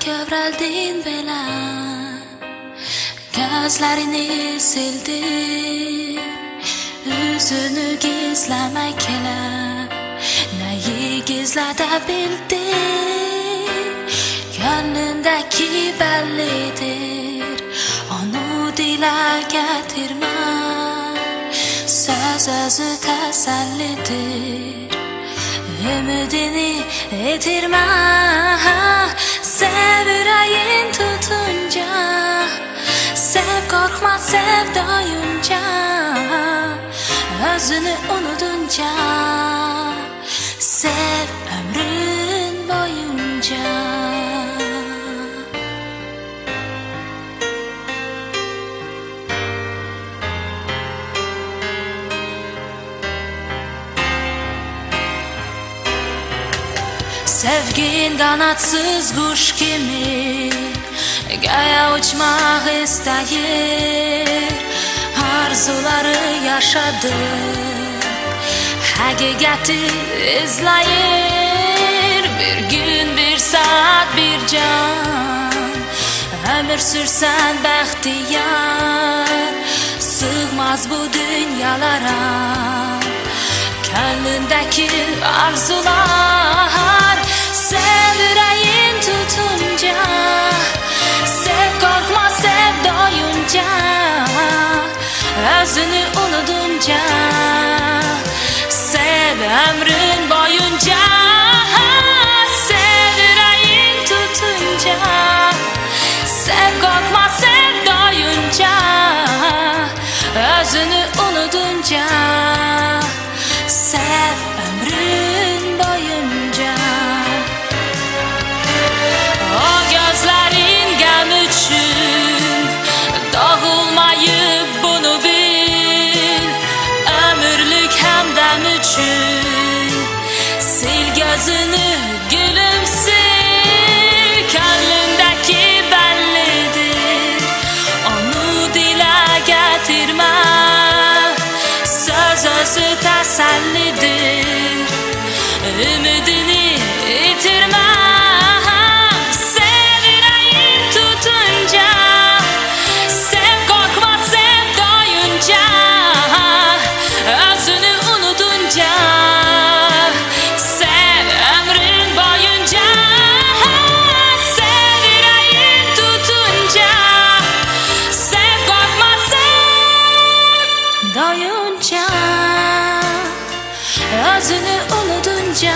kövrəldin belə Gözlərini sildin Üzünü gizləmək elə Nəyi gizlədə bildin? Gönlündəki Onu dilə gətirmə Söz özü təsəllidir Ümidini yitirmə korkma sev doyunca Özünü unutunca Sev ömrün boyunca. Sevgin kanatsız kuş gibi Göğe uçmak istəyir Arzuları yaşadı Həqiqəti izləyir Bir gün, bir saat, bir can. Ömür sürsən bəxtiyar Sığmaz bu dünyalara. Gönlündeki arzular. Sev yüreğin Özünü unutunca Sev ömrün boyunca. Sev yüreğin tutunca Sev korkma sev doyunca. Özünü unutunca Sev ömrün boyunca üçün Sil gözünü gülümsür Könlündəki bəllidir Onu dilə gətirmə Söz özü təsəllidir Ümidini yitirmə unuttunca Ağzını unutunca